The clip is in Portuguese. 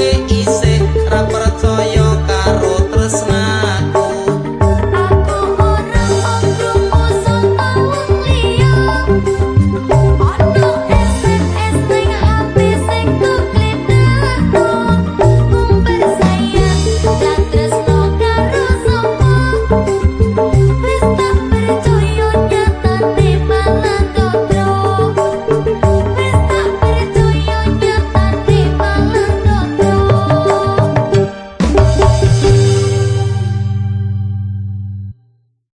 noite.